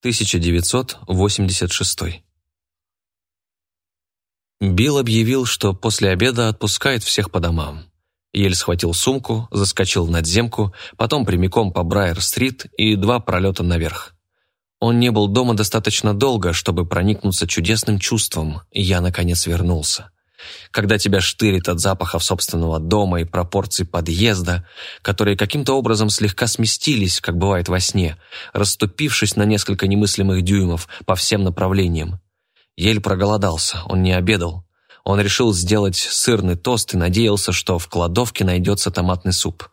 1986. Билл объявил, что после обеда отпускает всех по домам. Ель схватил сумку, заскочил в надземку, потом прямиком по Брайер-стрит и два пролета наверх. Он не был дома достаточно долго, чтобы проникнуться чудесным чувством, и я, наконец, вернулся когда тебя штырит от запахов собственного дома и пропорций подъезда, которые каким-то образом слегка сместились, как бывает во сне, расступившись на несколько немыслимых дюймов по всем направлениям. Ель проголодался, он не обедал. Он решил сделать сырный тост и надеялся, что в кладовке найдется томатный суп.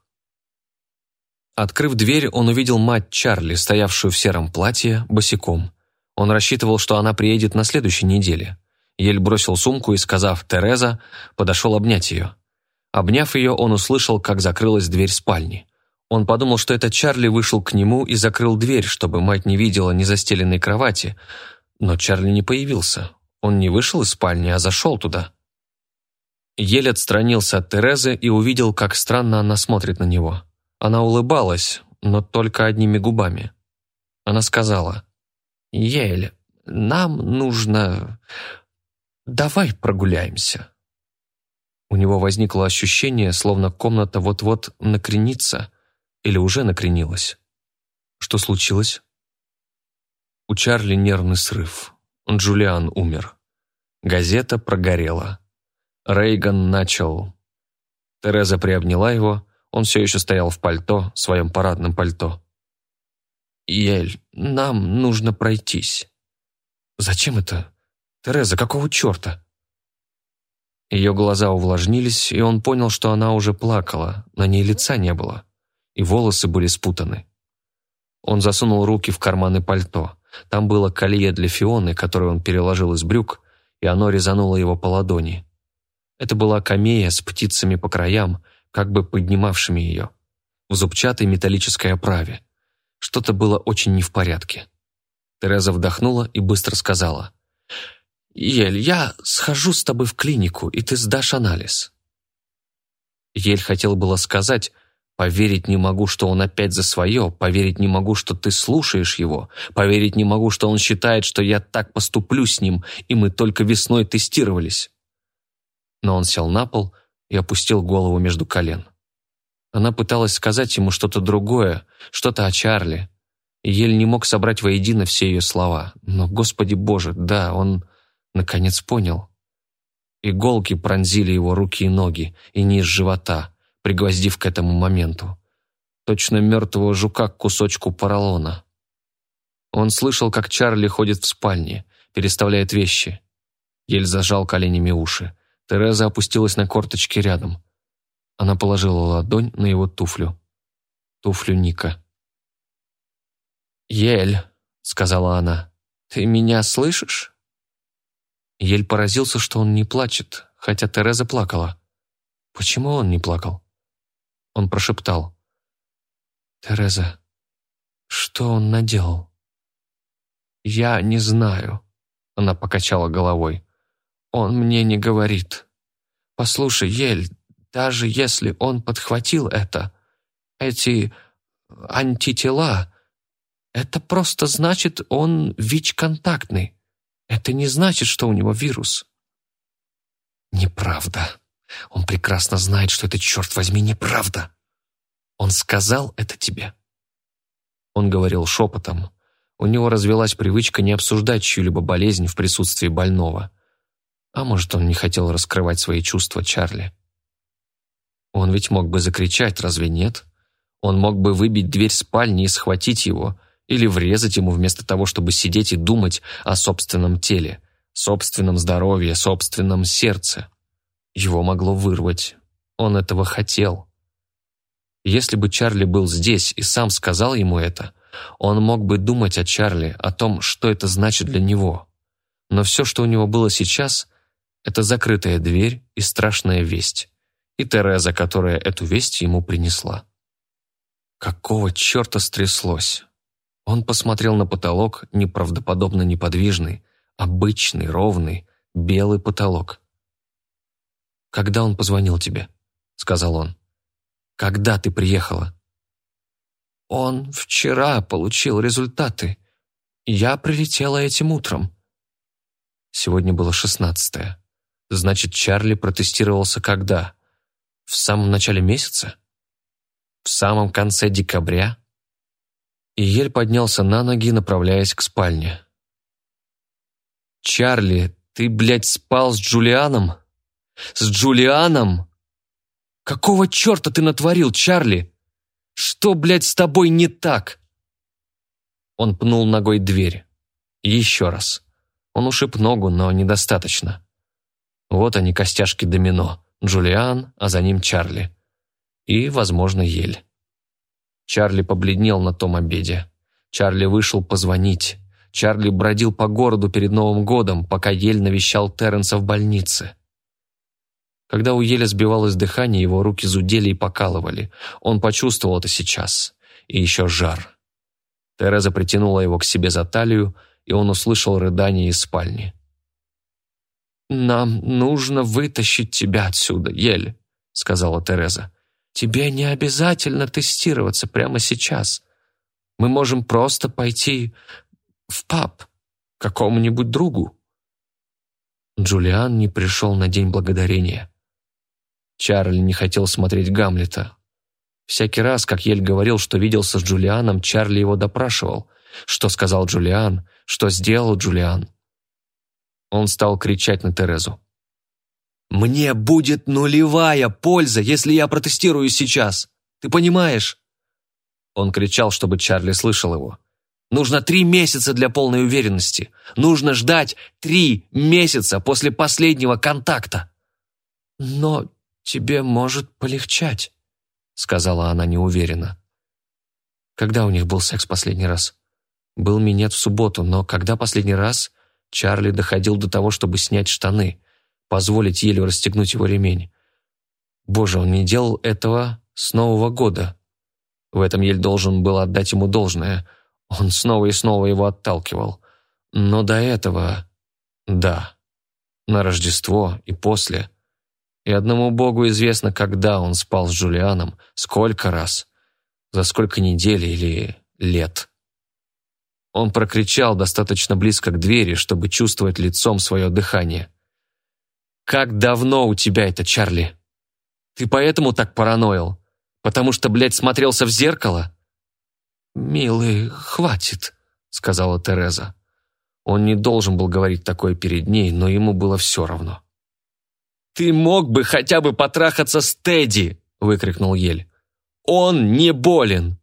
Открыв дверь, он увидел мать Чарли, стоявшую в сером платье, босиком. Он рассчитывал, что она приедет на следующей неделе. Ель бросил сумку и, сказав «Тереза», подошел обнять ее. Обняв ее, он услышал, как закрылась дверь спальни. Он подумал, что это Чарли вышел к нему и закрыл дверь, чтобы мать не видела незастеленной кровати. Но Чарли не появился. Он не вышел из спальни, а зашел туда. Ель отстранился от Терезы и увидел, как странно она смотрит на него. Она улыбалась, но только одними губами. Она сказала, «Ель, нам нужно «Давай прогуляемся». У него возникло ощущение, словно комната вот-вот накренится или уже накренилась. Что случилось? У Чарли нервный срыв. Джулиан умер. Газета прогорела. Рейган начал... Тереза приобняла его, он все еще стоял в пальто, в своем парадном пальто. «Ель, нам нужно пройтись». «Зачем это?» «Тереза, какого черта?» Ее глаза увлажнились, и он понял, что она уже плакала, на ней лица не было, и волосы были спутаны. Он засунул руки в карманы пальто. Там было колье для Фионы, которое он переложил из брюк, и оно резануло его по ладони. Это была камея с птицами по краям, как бы поднимавшими ее, в зубчатой металлической оправе. Что-то было очень не в порядке. Тереза вдохнула и быстро сказала. «Ель, я схожу с тобой в клинику, и ты сдашь анализ». Ель хотел было сказать, «Поверить не могу, что он опять за свое, поверить не могу, что ты слушаешь его, поверить не могу, что он считает, что я так поступлю с ним, и мы только весной тестировались». Но он сел на пол и опустил голову между колен. Она пыталась сказать ему что-то другое, что-то о Чарли. Ель не мог собрать воедино все ее слова. Но, Господи Боже, да, он наконец понял. Иголки пронзили его руки и ноги, и низ живота, пригвоздив к этому моменту. Точно мертвого жука к кусочку поролона. Он слышал, как Чарли ходит в спальне, переставляет вещи. Ель зажал коленями уши. Тереза опустилась на корточки рядом. Она положила ладонь на его туфлю. Туфлю Ника. «Ель», — сказала она, — «ты меня слышишь?» Ель поразился, что он не плачет, хотя Тереза плакала. Почему он не плакал? Он прошептал. «Тереза, что он наделал?» «Я не знаю», — она покачала головой. «Он мне не говорит. Послушай, Ель, даже если он подхватил это, эти антитела, это просто значит, он ВИЧ-контактный. Это не значит, что у него вирус. Неправда. Он прекрасно знает, что это, черт возьми, неправда. Он сказал это тебе. Он говорил шепотом. У него развелась привычка не обсуждать чью-либо болезнь в присутствии больного. А может, он не хотел раскрывать свои чувства Чарли. Он ведь мог бы закричать, разве нет? Он мог бы выбить дверь спальни и схватить его, или врезать ему вместо того, чтобы сидеть и думать о собственном теле, собственном здоровье, собственном сердце. Его могло вырвать. Он этого хотел. Если бы Чарли был здесь и сам сказал ему это, он мог бы думать о Чарли, о том, что это значит для него. Но все, что у него было сейчас, это закрытая дверь и страшная весть. И Тереза, которая эту весть ему принесла. Какого черта стряслось? Он посмотрел на потолок, неправдоподобно неподвижный, обычный, ровный, белый потолок. «Когда он позвонил тебе?» — сказал он. «Когда ты приехала?» «Он вчера получил результаты. Я прилетела этим утром». Сегодня было шестнадцатое. Значит, Чарли протестировался когда? В самом начале месяца? В самом конце декабря? И Ель поднялся на ноги, направляясь к спальне. «Чарли, ты, блядь, спал с Джулианом? С Джулианом? Какого черта ты натворил, Чарли? Что, блядь, с тобой не так?» Он пнул ногой дверь. Еще раз. Он ушиб ногу, но недостаточно. Вот они, костяшки домино. Джулиан, а за ним Чарли. И, возможно, Ель. Чарли побледнел на том обеде. Чарли вышел позвонить. Чарли бродил по городу перед Новым годом, пока Ель навещал Терренса в больнице. Когда у Еля сбивалось дыхание, его руки зудели и покалывали. Он почувствовал это сейчас. И еще жар. Тереза притянула его к себе за талию, и он услышал рыдание из спальни. «Нам нужно вытащить тебя отсюда, Ель», — сказала Тереза. «Тебе не обязательно тестироваться прямо сейчас. Мы можем просто пойти в паб к какому-нибудь другу». Джулиан не пришел на День Благодарения. Чарли не хотел смотреть Гамлета. Всякий раз, как Ель говорил, что виделся с Джулианом, Чарли его допрашивал. Что сказал Джулиан? Что сделал Джулиан? Он стал кричать на Терезу. «Мне будет нулевая польза, если я протестирую сейчас. Ты понимаешь?» Он кричал, чтобы Чарли слышал его. «Нужно три месяца для полной уверенности. Нужно ждать три месяца после последнего контакта». «Но тебе может полегчать», — сказала она неуверенно. Когда у них был секс последний раз? Был минет в субботу, но когда последний раз Чарли доходил до того, чтобы снять штаны, позволить Елю расстегнуть его ремень. Боже, он не делал этого с Нового года. В этом Ель должен был отдать ему должное. Он снова и снова его отталкивал. Но до этого... Да. На Рождество и после. И одному Богу известно, когда он спал с Джулианом, сколько раз, за сколько недель или лет. Он прокричал достаточно близко к двери, чтобы чувствовать лицом свое дыхание. «Как давно у тебя это, Чарли? Ты поэтому так параноил? Потому что, блядь, смотрелся в зеркало?» «Милый, хватит», — сказала Тереза. Он не должен был говорить такое перед ней, но ему было все равно. «Ты мог бы хотя бы потрахаться с Тедди!» — выкрикнул Ель. «Он не болен!»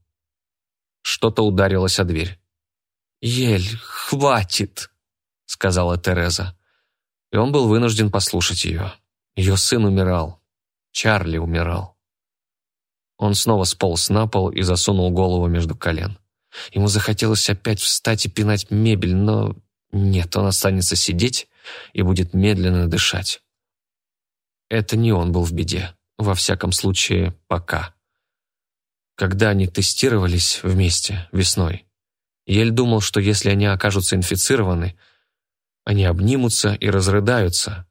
Что-то ударилось о дверь. «Ель, хватит!» — сказала Тереза. И он был вынужден послушать ее. Ее сын умирал. Чарли умирал. Он снова сполз на пол и засунул голову между колен. Ему захотелось опять встать и пинать мебель, но нет, он останется сидеть и будет медленно дышать. Это не он был в беде, во всяком случае, пока. Когда они тестировались вместе весной, Ель думал, что если они окажутся инфицированы, они обнимутся и разрыдаются,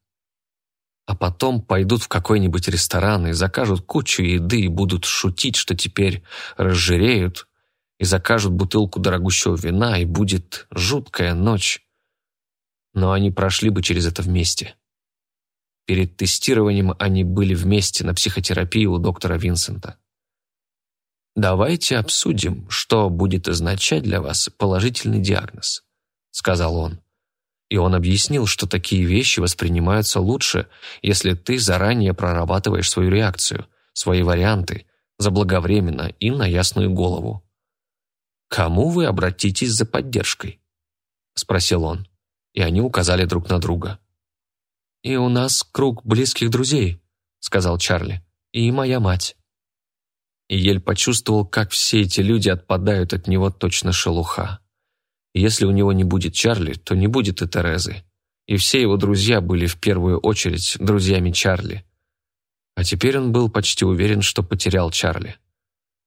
а потом пойдут в какой-нибудь ресторан и закажут кучу еды и будут шутить, что теперь разжиреют, и закажут бутылку дорогущего вина, и будет жуткая ночь. Но они прошли бы через это вместе. Перед тестированием они были вместе на психотерапии у доктора Винсента. «Давайте обсудим, что будет означать для вас положительный диагноз», — сказал он. И он объяснил, что такие вещи воспринимаются лучше, если ты заранее прорабатываешь свою реакцию, свои варианты, заблаговременно и на ясную голову. «Кому вы обратитесь за поддержкой?» — спросил он, и они указали друг на друга. «И у нас круг близких друзей», — сказал Чарли, — «и моя мать» и Ель почувствовал, как все эти люди отпадают от него точно шелуха. Если у него не будет Чарли, то не будет и Терезы. И все его друзья были в первую очередь друзьями Чарли. А теперь он был почти уверен, что потерял Чарли.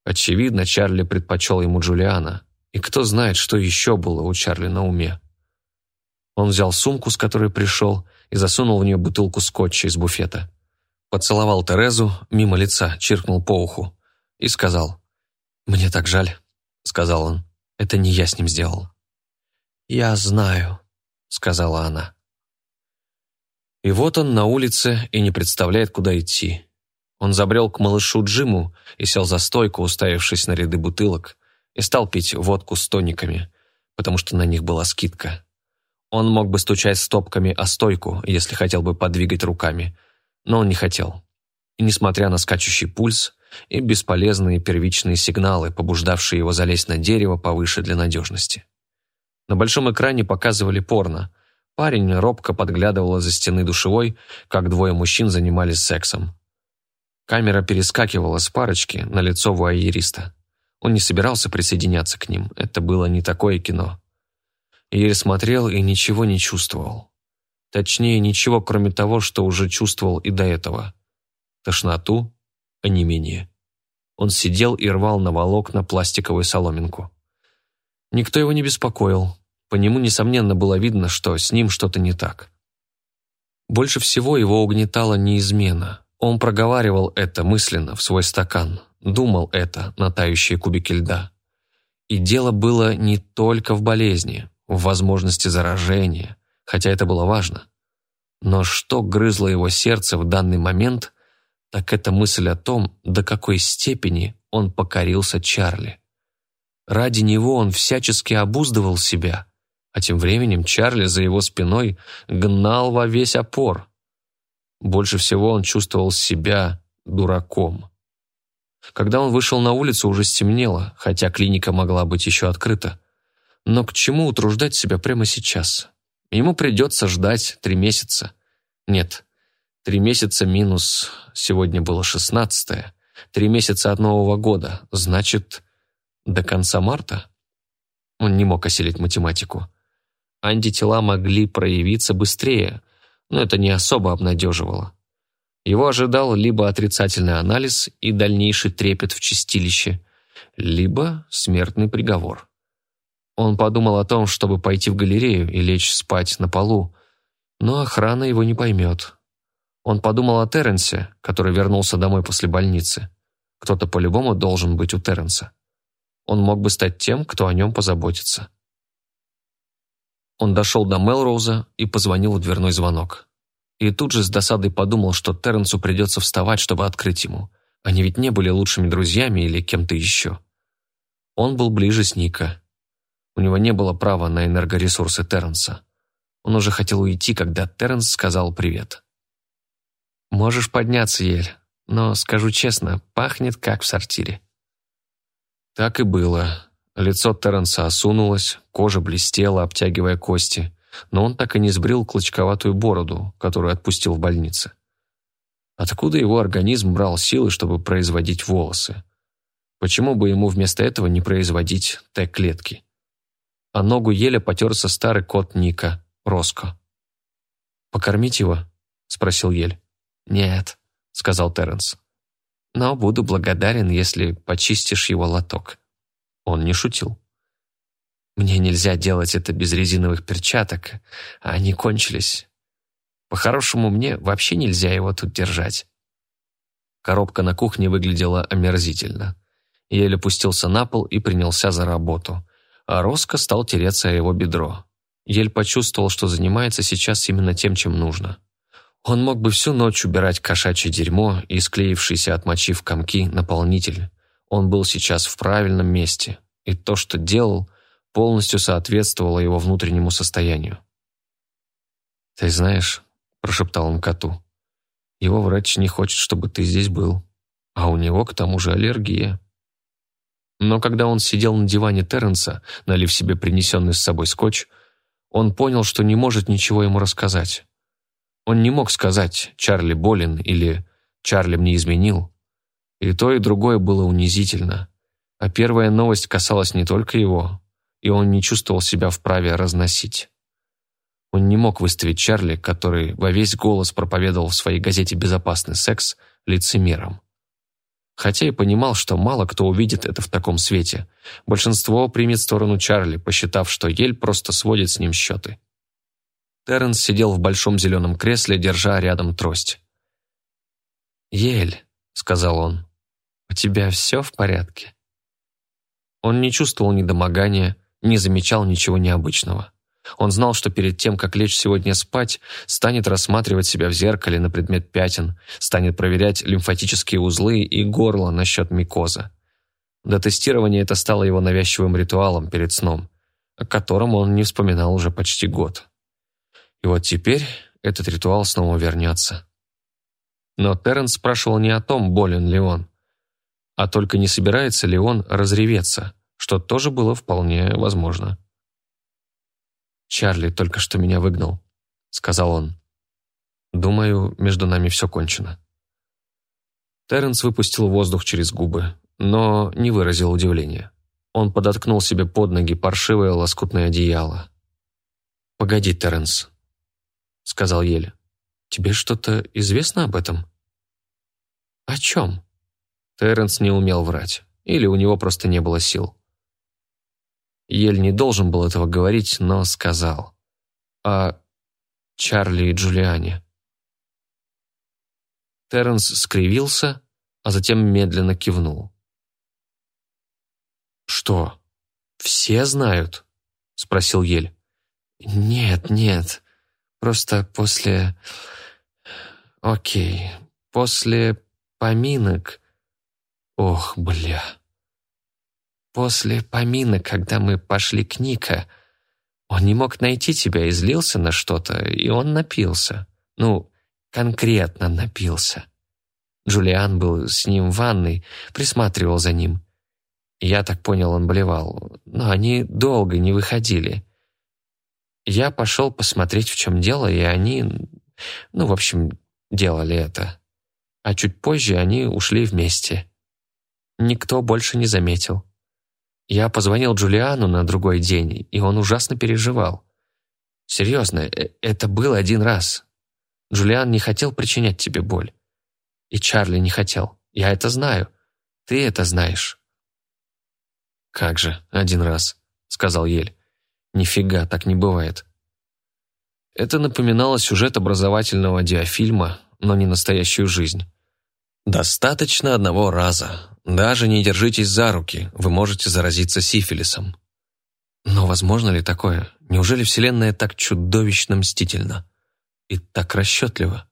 Очевидно, Чарли предпочел ему Джулиана, и кто знает, что еще было у Чарли на уме. Он взял сумку, с которой пришел, и засунул в нее бутылку скотча из буфета. Поцеловал Терезу, мимо лица, чиркнул по уху и сказал. «Мне так жаль», — сказал он. «Это не я с ним сделал». «Я знаю», — сказала она. И вот он на улице и не представляет, куда идти. Он забрел к малышу Джиму и сел за стойку, уставившись на ряды бутылок, и стал пить водку с тониками, потому что на них была скидка. Он мог бы стучать стопками о стойку, если хотел бы подвигать руками, но он не хотел. И несмотря на скачущий пульс и бесполезные первичные сигналы, побуждавшие его залезть на дерево повыше для надежности. На большом экране показывали порно. Парень робко подглядывал за стены душевой, как двое мужчин занимались сексом. Камера перескакивала с парочки на лицо вуайериста. Он не собирался присоединяться к ним, это было не такое кино. Еле смотрел и ничего не чувствовал. Точнее, ничего, кроме того, что уже чувствовал и до этого. Тошноту, а не менее. Он сидел и рвал на волокна пластиковую соломинку. Никто его не беспокоил. По нему, несомненно, было видно, что с ним что-то не так. Больше всего его угнетала неизмена. Он проговаривал это мысленно в свой стакан, думал это на тающие кубики льда. И дело было не только в болезни, в возможности заражения, хотя это было важно. Но что грызло его сердце в данный момент, так это мысль о том, до какой степени он покорился Чарли. Ради него он всячески обуздывал себя, а тем временем Чарли за его спиной гнал во весь опор. Больше всего он чувствовал себя дураком. Когда он вышел на улицу, уже стемнело, хотя клиника могла быть еще открыта. Но к чему утруждать себя прямо сейчас? Ему придется ждать три месяца. Нет, три месяца минус, сегодня было шестнадцатое, три месяца от Нового года, значит, до конца марта? Он не мог осилить математику. Антитела могли проявиться быстрее, но это не особо обнадеживало. Его ожидал либо отрицательный анализ и дальнейший трепет в чистилище, либо смертный приговор. Он подумал о том, чтобы пойти в галерею и лечь спать на полу, но охрана его не поймет. Он подумал о Терренсе, который вернулся домой после больницы. Кто-то по-любому должен быть у Терренса. Он мог бы стать тем, кто о нем позаботится. Он дошел до Мелроуза и позвонил в дверной звонок. И тут же с досадой подумал, что Терренсу придется вставать, чтобы открыть ему. Они ведь не были лучшими друзьями или кем-то еще. Он был ближе с Ника. У него не было права на энергоресурсы Терренса. Он уже хотел уйти, когда Терренс сказал привет. «Можешь подняться, Ель, но, скажу честно, пахнет как в сортире». Так и было. Лицо Терренса осунулось, кожа блестела, обтягивая кости, но он так и не сбрил клочковатую бороду, которую отпустил в больнице. Откуда его организм брал силы, чтобы производить волосы? Почему бы ему вместо этого не производить Т-клетки? А ногу еле потерся старый кот Ника, Роско. «Покормить его?» — спросил Ель. «Нет», — сказал Терренс но буду благодарен, если почистишь его лоток». Он не шутил. «Мне нельзя делать это без резиновых перчаток, а они кончились. По-хорошему, мне вообще нельзя его тут держать». Коробка на кухне выглядела омерзительно. Еле пустился на пол и принялся за работу, а Роско стал тереться о его бедро. Ель почувствовал, что занимается сейчас именно тем, чем нужно. Он мог бы всю ночь убирать кошачье дерьмо и склеившийся от мочи в комки наполнитель. Он был сейчас в правильном месте, и то, что делал, полностью соответствовало его внутреннему состоянию. «Ты знаешь», — прошептал он коту, — «его врач не хочет, чтобы ты здесь был, а у него к тому же аллергия». Но когда он сидел на диване Терренса, налив себе принесенный с собой скотч, он понял, что не может ничего ему рассказать. Он не мог сказать «Чарли болен» или «Чарли мне изменил». И то, и другое было унизительно. А первая новость касалась не только его, и он не чувствовал себя вправе разносить. Он не мог выставить Чарли, который во весь голос проповедовал в своей газете «Безопасный секс» лицемером. Хотя и понимал, что мало кто увидит это в таком свете. Большинство примет сторону Чарли, посчитав, что Ель просто сводит с ним счеты. Терренс сидел в большом зеленом кресле, держа рядом трость. «Ель», — сказал он, — «у тебя все в порядке?» Он не чувствовал недомогания, не замечал ничего необычного. Он знал, что перед тем, как лечь сегодня спать, станет рассматривать себя в зеркале на предмет пятен, станет проверять лимфатические узлы и горло насчет микоза. До тестирования это стало его навязчивым ритуалом перед сном, о котором он не вспоминал уже почти год. И вот теперь этот ритуал снова вернется. Но Терренс спрашивал не о том, болен ли он, а только не собирается ли он разреветься, что тоже было вполне возможно. «Чарли только что меня выгнал», — сказал он. «Думаю, между нами все кончено». Терренс выпустил воздух через губы, но не выразил удивления. Он подоткнул себе под ноги паршивое лоскутное одеяло. «Погоди, Терренс», — сказал Еле. «Тебе что-то известно об этом?» «О чем?» Терренс не умел врать, или у него просто не было сил. Ель не должен был этого говорить, но сказал. О Чарли и Джулиане. Терренс скривился, а затем медленно кивнул. «Что, все знают?» — спросил Ель. «Нет, нет, просто после... Окей, после поминок... Ох, бля...» После поминок, когда мы пошли к Ника, он не мог найти тебя и злился на что-то, и он напился. Ну, конкретно напился. Джулиан был с ним в ванной, присматривал за ним. Я так понял, он болевал, но они долго не выходили. Я пошел посмотреть, в чем дело, и они, ну, в общем, делали это. А чуть позже они ушли вместе. Никто больше не заметил. Я позвонил Джулиану на другой день, и он ужасно переживал. Серьезно, э, это был один раз. Джулиан не хотел причинять тебе боль. И Чарли не хотел. Я это знаю. Ты это знаешь. «Как же, один раз», — сказал Ель. «Нифига, так не бывает». Это напоминало сюжет образовательного диафильма, но не настоящую жизнь. Достаточно одного раза, даже не держитесь за руки, вы можете заразиться сифилисом. Но возможно ли такое? Неужели Вселенная так чудовищно мстительна? И так расчетлива?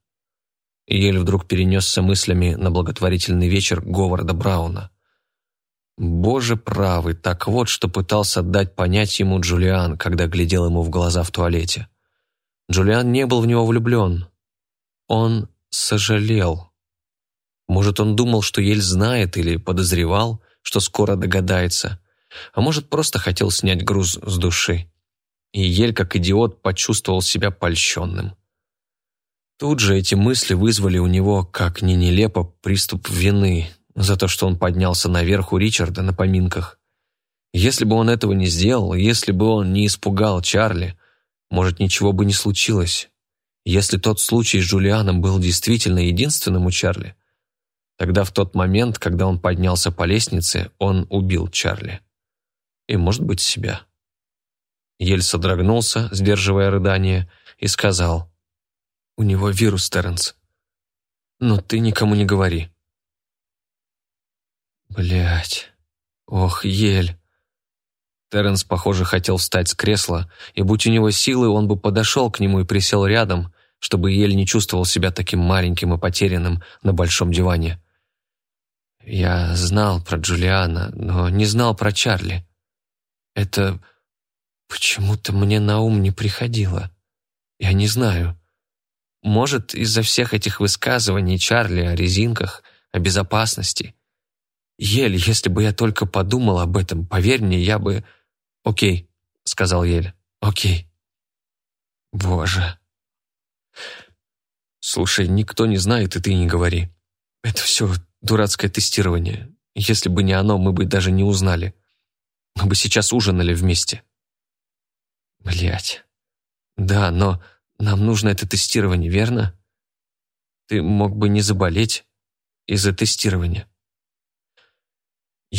Ель вдруг перенесся мыслями на благотворительный вечер Говарда Брауна. Боже правый, так вот, что пытался дать понять ему Джулиан, когда глядел ему в глаза в туалете. Джулиан не был в него влюблен. Он сожалел. Может, он думал, что Ель знает или подозревал, что скоро догадается, а может, просто хотел снять груз с души. И Ель, как идиот, почувствовал себя польщенным. Тут же эти мысли вызвали у него, как ни нелепо, приступ вины за то, что он поднялся наверх у Ричарда на поминках. Если бы он этого не сделал, если бы он не испугал Чарли, может, ничего бы не случилось. Если тот случай с Джулианом был действительно единственным у Чарли, Тогда в тот момент, когда он поднялся по лестнице, он убил Чарли. И, может быть, себя. Ель содрогнулся, сдерживая рыдание, и сказал, «У него вирус, Терренс. Но ты никому не говори». Блять, ох, Ель. Терренс, похоже, хотел встать с кресла, и будь у него силы, он бы подошел к нему и присел рядом, чтобы Ель не чувствовал себя таким маленьким и потерянным на большом диване. Я знал про Джулиана, но не знал про Чарли. Это почему-то мне на ум не приходило. Я не знаю. Может, из-за всех этих высказываний Чарли о резинках, о безопасности. Ель, если бы я только подумал об этом, поверь мне, я бы... «Окей», — сказал Ель. «Окей». Боже. Слушай, никто не знает, и ты не говори. Это все Дурацкое тестирование. Если бы не оно, мы бы даже не узнали. Мы бы сейчас ужинали вместе. Блять. Да, но нам нужно это тестирование, верно? Ты мог бы не заболеть из-за тестирования.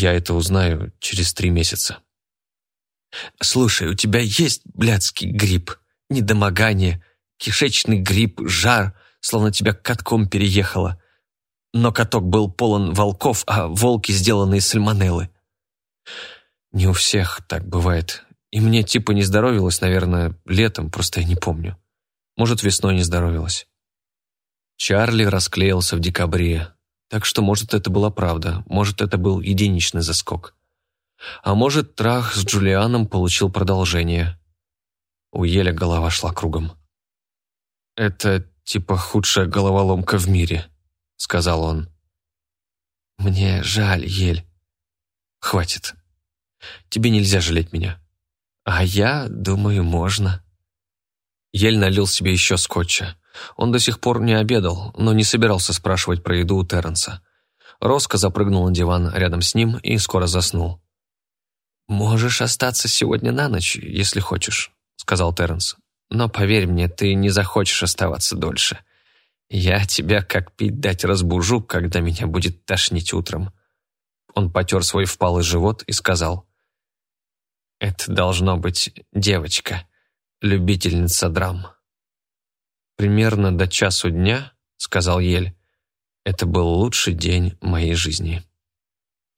Я это узнаю через три месяца. Слушай, у тебя есть блядский грипп, недомогание, кишечный грипп, жар, словно тебя катком переехало но каток был полон волков, а волки сделаны из сальмонеллы. Не у всех так бывает. И мне типа не здоровилось, наверное, летом, просто я не помню. Может, весной не здоровилось. Чарли расклеился в декабре, так что, может, это была правда, может, это был единичный заскок. А может, трах с Джулианом получил продолжение. У Еля голова шла кругом. «Это типа худшая головоломка в мире», — сказал он. «Мне жаль, Ель. Хватит. Тебе нельзя жалеть меня. А я, думаю, можно». Ель налил себе еще скотча. Он до сих пор не обедал, но не собирался спрашивать про еду у Терренса. Роско запрыгнул на диван рядом с ним и скоро заснул. «Можешь остаться сегодня на ночь, если хочешь», — сказал Терренс. «Но поверь мне, ты не захочешь оставаться дольше. Я тебя как пить дать разбужу, когда меня будет тошнить утром». Он потер свой впалый живот и сказал. «Это должно быть девочка, любительница драм». «Примерно до часу дня», — сказал Ель, — «это был лучший день моей жизни».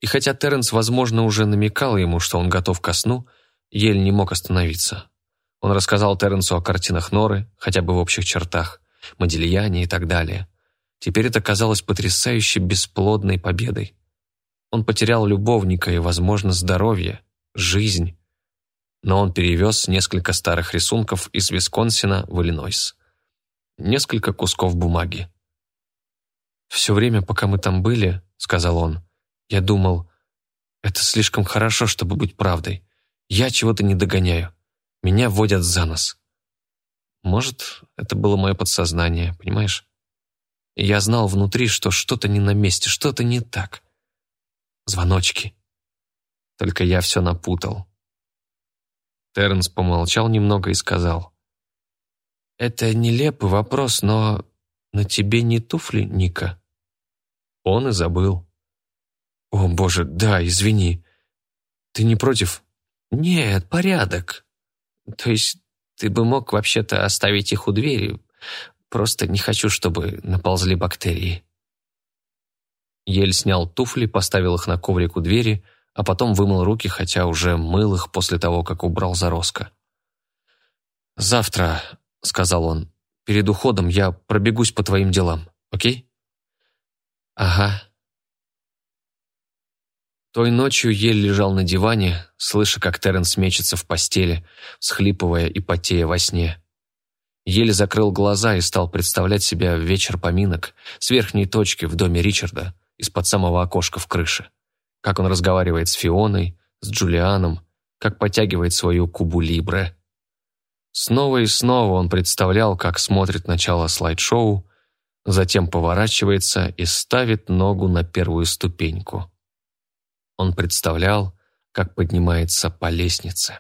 И хотя Терренс, возможно, уже намекал ему, что он готов ко сну, Ель не мог остановиться. Он рассказал Терренсу о картинах Норы, хотя бы в общих чертах, Модильяне и так далее. Теперь это казалось потрясающе бесплодной победой. Он потерял любовника и, возможно, здоровье, жизнь. Но он перевез несколько старых рисунков из Висконсина в Иллинойс несколько кусков бумаги. «Все время, пока мы там были, — сказал он, — я думал, это слишком хорошо, чтобы быть правдой. Я чего-то не догоняю. Меня водят за нос. Может, это было мое подсознание, понимаешь? Я знал внутри, что что-то не на месте, что-то не так. Звоночки. Только я все напутал. Терренс помолчал немного и сказал — это нелепый вопрос, но на тебе не туфли, Ника? Он и забыл. О, боже, да, извини. Ты не против? Нет, порядок. То есть ты бы мог вообще-то оставить их у двери. Просто не хочу, чтобы наползли бактерии. Ель снял туфли, поставил их на коврик у двери, а потом вымыл руки, хотя уже мыл их после того, как убрал Зароско. «Завтра — сказал он. «Перед уходом я пробегусь по твоим делам, окей?» «Ага». Той ночью Ель лежал на диване, слыша, как Терренс мечется в постели, всхлипывая и потея во сне. Еле закрыл глаза и стал представлять себя в вечер поминок с верхней точки в доме Ричарда, из-под самого окошка в крыше. Как он разговаривает с Фионой, с Джулианом, как потягивает свою кубу либре. Снова и снова он представлял, как смотрит начало слайд-шоу, затем поворачивается и ставит ногу на первую ступеньку. Он представлял, как поднимается по лестнице.